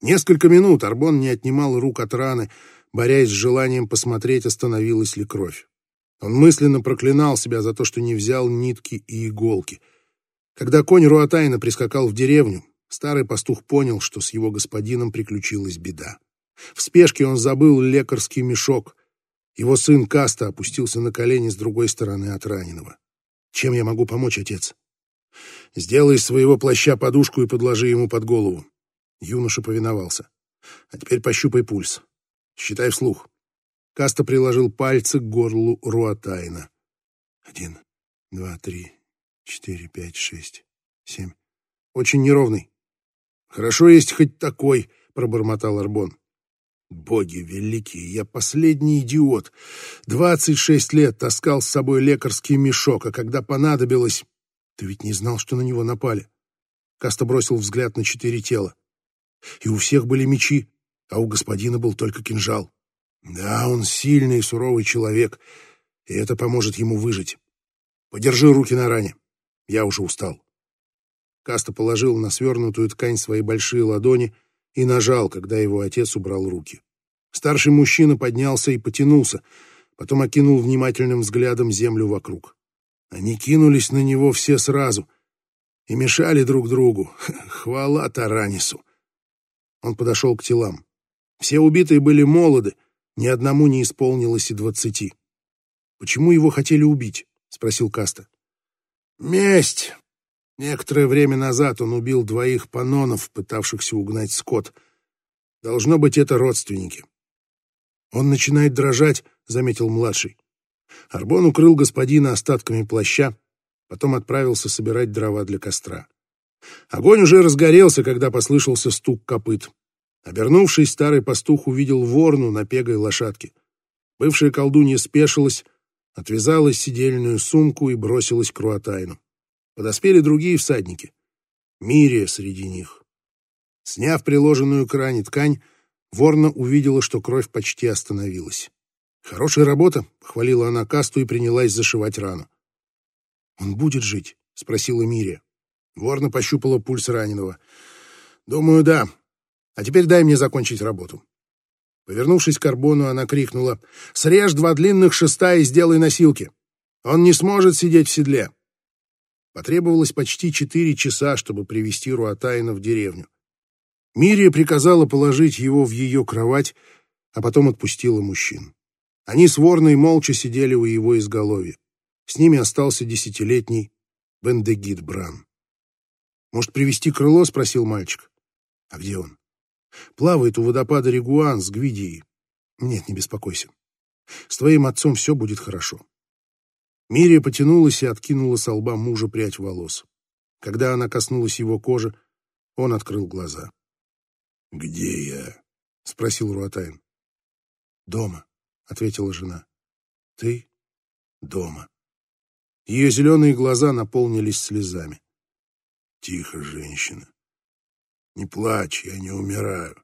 Несколько минут Арбон не отнимал рук от раны, борясь с желанием посмотреть, остановилась ли кровь. Он мысленно проклинал себя за то, что не взял нитки и иголки. Когда конь Руатайна прискакал в деревню, старый пастух понял, что с его господином приключилась беда. В спешке он забыл лекарский мешок. Его сын Каста опустился на колени с другой стороны от раненого. «Чем я могу помочь, отец?» «Сделай из своего плаща подушку и подложи ему под голову». Юноша повиновался. «А теперь пощупай пульс. Считай вслух. Каста приложил пальцы к горлу Руатайна. Один, два, три, четыре, пять, шесть, семь. Очень неровный. Хорошо есть хоть такой, пробормотал Арбон. Боги великие, я последний идиот. Двадцать шесть лет таскал с собой лекарский мешок, а когда понадобилось... Ты ведь не знал, что на него напали. Каста бросил взгляд на четыре тела. И у всех были мечи, а у господина был только кинжал. Да, он сильный и суровый человек, и это поможет ему выжить. Подержи руки на ране. Я уже устал. Каста положил на свернутую ткань свои большие ладони и нажал, когда его отец убрал руки. Старший мужчина поднялся и потянулся, потом окинул внимательным взглядом землю вокруг. Они кинулись на него все сразу и мешали друг другу. Хвала Таранису. Он подошел к телам. Все убитые были молоды, ни одному не исполнилось и двадцати. «Почему его хотели убить?» — спросил Каста. «Месть!» Некоторое время назад он убил двоих панонов, пытавшихся угнать скот. Должно быть, это родственники. «Он начинает дрожать», — заметил младший. Арбон укрыл господина остатками плаща, потом отправился собирать дрова для костра. Огонь уже разгорелся, когда послышался стук копыт. Обернувшись, старый пастух увидел ворну на пегой лошадке. Бывшая колдунья спешилась, отвязала сидельную сумку и бросилась к Руатайну. Подоспели другие всадники. Мирия среди них. Сняв приложенную к ране ткань, ворна увидела, что кровь почти остановилась. «Хорошая работа», — хвалила она касту и принялась зашивать рану. «Он будет жить?» — спросила Мирия. Ворна пощупала пульс раненого. «Думаю, да. А теперь дай мне закончить работу. Повернувшись к Карбону, она крикнула «Срежь два длинных шеста и сделай носилки. Он не сможет сидеть в седле». Потребовалось почти четыре часа, чтобы привести Руатайна в деревню. Мирия приказала положить его в ее кровать, а потом отпустила мужчин. Они с Ворной молча сидели у его изголовья. С ними остался десятилетний Бендегид Бран. «Может, привести крыло?» — спросил мальчик. «А где он?» «Плавает у водопада Регуан с Гвидией. Нет, не беспокойся. С твоим отцом все будет хорошо». Мирия потянулась и откинула с лба мужа прядь волос. Когда она коснулась его кожи, он открыл глаза. «Где я?» — спросил Руатайн. «Дома», — ответила жена. «Ты дома». Ее зеленые глаза наполнились слезами. «Тихо, женщина. Не плачь, я не умираю».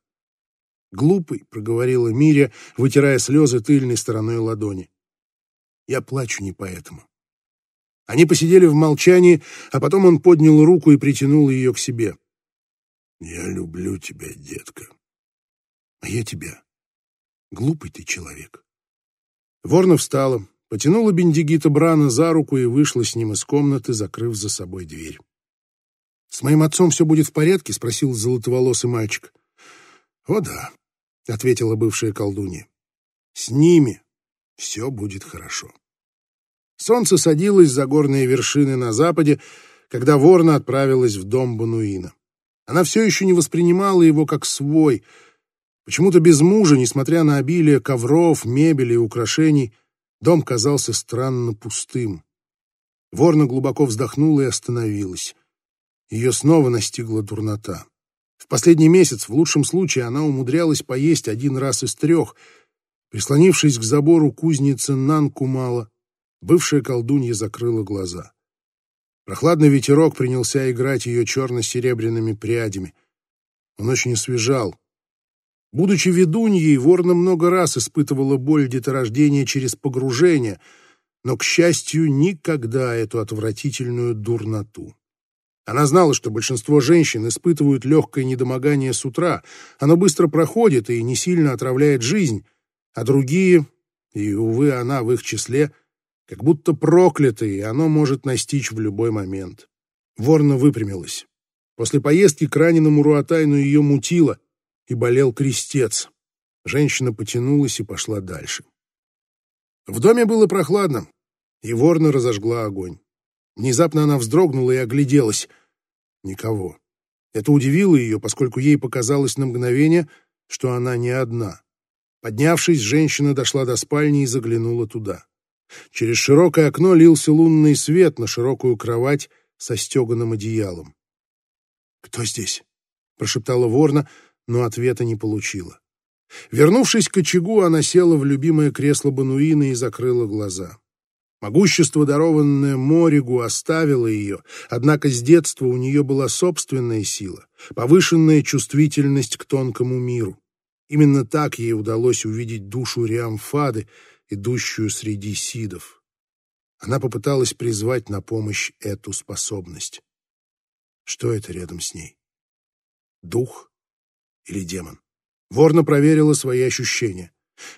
«Глупый», — проговорила Миря, вытирая слезы тыльной стороной ладони. «Я плачу не поэтому». Они посидели в молчании, а потом он поднял руку и притянул ее к себе. «Я люблю тебя, детка». «А я тебя. Глупый ты человек». Ворна встала, потянула Бендигита Брана за руку и вышла с ним из комнаты, закрыв за собой дверь. «С моим отцом все будет в порядке?» — спросил золотоволосый мальчик. «О да», — ответила бывшая колдунья. «С ними все будет хорошо». Солнце садилось за горные вершины на западе, когда Ворна отправилась в дом Бануина. Она все еще не воспринимала его как свой. Почему-то без мужа, несмотря на обилие ковров, мебели и украшений, дом казался странно пустым. Ворна глубоко вздохнула и остановилась. Ее снова настигла дурнота. В последний месяц, в лучшем случае, она умудрялась поесть один раз из трех. Прислонившись к забору кузницы Нанкумала, бывшая колдунья закрыла глаза. Прохладный ветерок принялся играть ее черно-серебряными прядями. Он очень освежал. Будучи ведуньей, Ворна много раз испытывала боль деторождения через погружение, но, к счастью, никогда эту отвратительную дурноту. Она знала, что большинство женщин испытывают легкое недомогание с утра, оно быстро проходит и не сильно отравляет жизнь, а другие, и, увы, она в их числе – как будто проклятый, и оно может настичь в любой момент. Ворна выпрямилась. После поездки к раненому Руатайну ее мутило, и болел крестец. Женщина потянулась и пошла дальше. В доме было прохладно, и Ворна разожгла огонь. Внезапно она вздрогнула и огляделась. Никого. Это удивило ее, поскольку ей показалось на мгновение, что она не одна. Поднявшись, женщина дошла до спальни и заглянула туда. Через широкое окно лился лунный свет на широкую кровать со стеганым одеялом. «Кто здесь?» — прошептала ворна, но ответа не получила. Вернувшись к очагу, она села в любимое кресло Бануина и закрыла глаза. Могущество, дарованное Моригу, оставило ее, однако с детства у нее была собственная сила, повышенная чувствительность к тонкому миру. Именно так ей удалось увидеть душу Риамфады, идущую среди сидов. Она попыталась призвать на помощь эту способность. Что это рядом с ней? Дух или демон? Ворна проверила свои ощущения.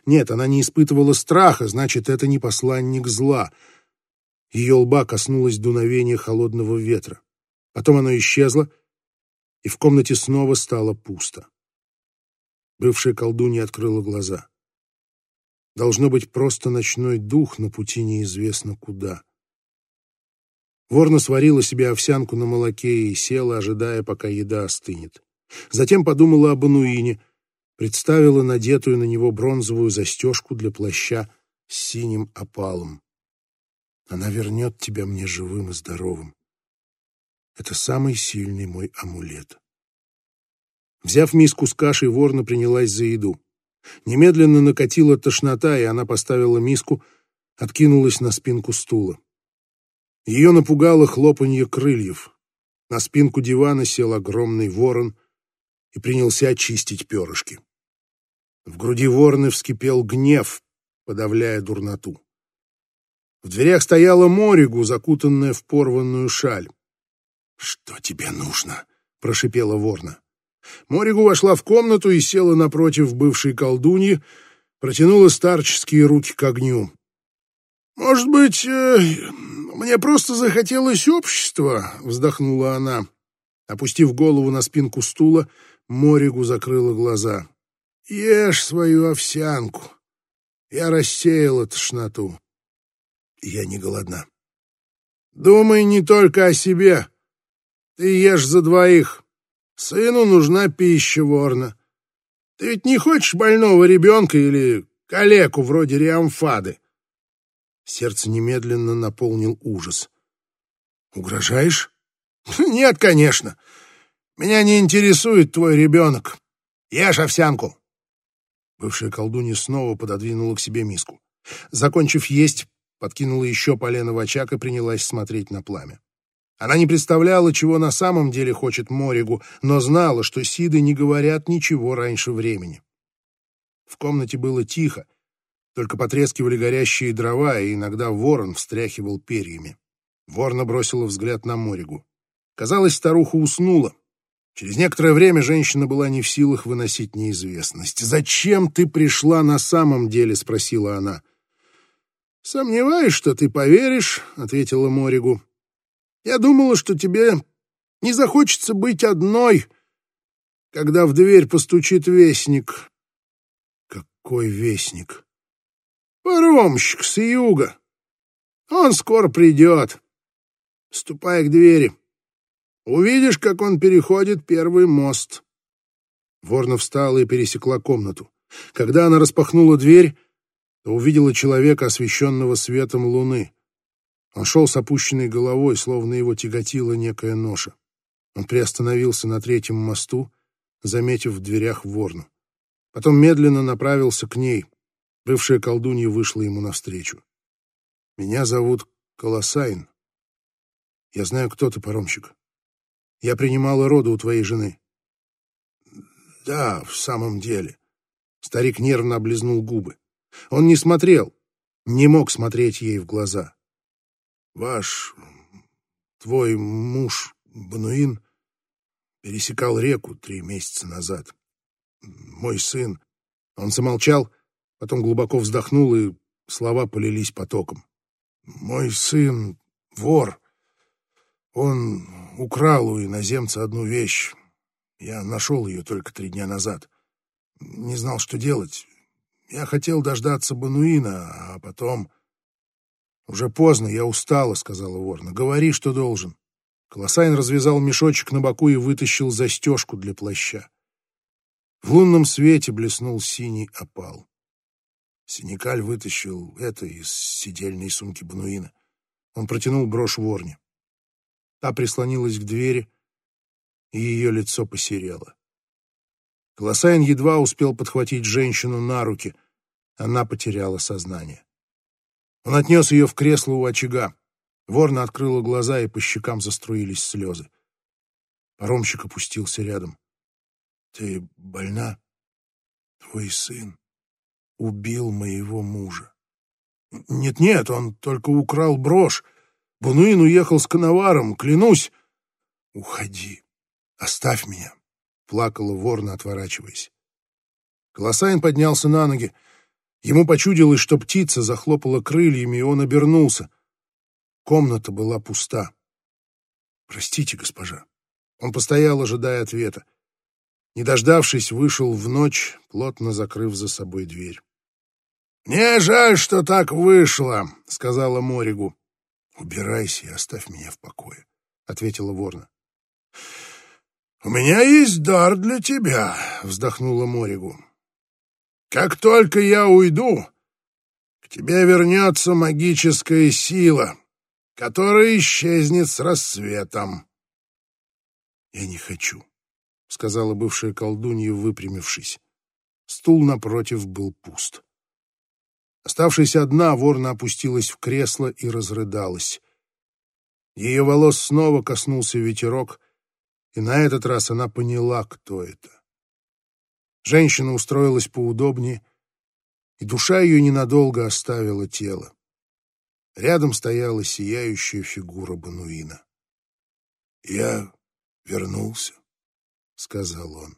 Нет, она не испытывала страха, значит, это не посланник зла. Ее лба коснулось дуновения холодного ветра. Потом оно исчезло, и в комнате снова стало пусто. Бывшая колдунья открыла глаза. Должно быть просто ночной дух на пути неизвестно куда. Ворна сварила себе овсянку на молоке и села, ожидая, пока еда остынет. Затем подумала об Ануине, представила надетую на него бронзовую застежку для плаща с синим опалом. Она вернет тебя мне живым и здоровым. Это самый сильный мой амулет. Взяв миску с кашей, Ворна принялась за еду. Немедленно накатила тошнота, и она поставила миску, откинулась на спинку стула. Ее напугало хлопанье крыльев. На спинку дивана сел огромный ворон и принялся очистить перышки. В груди ворона вскипел гнев, подавляя дурноту. В дверях стояла Моригу, закутанная в порванную шаль. «Что тебе нужно?» — прошипела ворна. Моригу вошла в комнату и села напротив бывшей колдуньи, протянула старческие руки к огню. «Может быть, э, «Мне просто захотелось общества», — вздохнула она. Опустив голову на спинку стула, Моригу закрыла глаза. «Ешь свою овсянку. Я рассеяла тошноту. Я не голодна. Думай не только о себе. Ты ешь за двоих. Сыну нужна пища, Ворна. Ты ведь не хочешь больного ребенка или калеку вроде Риамфады?» Сердце немедленно наполнил ужас. «Угрожаешь?» «Нет, конечно. Меня не интересует твой ребенок. Ешь овсянку!» Бывшая колдунья снова пододвинула к себе миску. Закончив есть, подкинула еще полено в очаг и принялась смотреть на пламя. Она не представляла, чего на самом деле хочет Моригу, но знала, что Сиды не говорят ничего раньше времени. В комнате было тихо, только потрескивали горящие дрова, и иногда ворон встряхивал перьями. Ворна бросила взгляд на Моригу. Казалось, старуха уснула. Через некоторое время женщина была не в силах выносить неизвестность. «Зачем ты пришла на самом деле?» — спросила она. «Сомневаюсь, что ты поверишь», — ответила Моригу. «Я думала, что тебе не захочется быть одной, когда в дверь постучит вестник». «Какой вестник?» Паромщик с юга. Он скоро придет. Ступай к двери. Увидишь, как он переходит первый мост. Ворна встала и пересекла комнату. Когда она распахнула дверь, то увидела человека, освещенного светом луны. Он шел с опущенной головой, словно его тяготила некая ноша. Он приостановился на третьем мосту, заметив в дверях ворну. Потом медленно направился к ней — Бывшая колдунья вышла ему навстречу. «Меня зовут Колосайн. Я знаю, кто ты, паромщик. Я принимала роды у твоей жены». «Да, в самом деле». Старик нервно облизнул губы. Он не смотрел, не мог смотреть ей в глаза. «Ваш, твой муж, Бануин, пересекал реку три месяца назад. Мой сын...» Он замолчал, Потом глубоко вздохнул, и слова полились потоком. «Мой сын — вор. Он украл у иноземца одну вещь. Я нашел ее только три дня назад. Не знал, что делать. Я хотел дождаться Бануина, а потом... «Уже поздно, я устала», — сказала Ворна. «Говори, что должен». Колосайн развязал мешочек на боку и вытащил застежку для плаща. В лунном свете блеснул синий опал. Синекаль вытащил это из сидельной сумки Бануина. Он протянул брошь ворне. Та прислонилась к двери, и ее лицо посерело. Колосайн едва успел подхватить женщину на руки. Она потеряла сознание. Он отнес ее в кресло у очага. Ворна открыла глаза, и по щекам заструились слезы. Паромщик опустился рядом. — Ты больна? Твой сын убил моего мужа. Нет-нет, он только украл брошь. Бунуин уехал с коноваром, клянусь. Уходи, оставь меня, плакала ворна, отворачиваясь. Колосайн поднялся на ноги. Ему почудилось, что птица захлопала крыльями, и он обернулся. Комната была пуста. «Простите, госпожа». Он постоял, ожидая ответа. Не дождавшись, вышел в ночь, плотно закрыв за собой дверь. «Мне жаль, что так вышло», — сказала Моригу. «Убирайся и оставь меня в покое», — ответила Ворна. «У меня есть дар для тебя», — вздохнула Моригу. «Как только я уйду, к тебе вернется магическая сила, которая исчезнет с рассветом». «Я не хочу», — сказала бывшая колдунья, выпрямившись. Стул напротив был пуст. Оставшись одна, ворна опустилась в кресло и разрыдалась. Ее волос снова коснулся ветерок, и на этот раз она поняла, кто это. Женщина устроилась поудобнее, и душа ее ненадолго оставила тело. Рядом стояла сияющая фигура Бануина. «Я вернулся», — сказал он.